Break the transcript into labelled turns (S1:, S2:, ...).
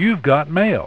S1: You've got mail.